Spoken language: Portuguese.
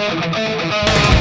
Música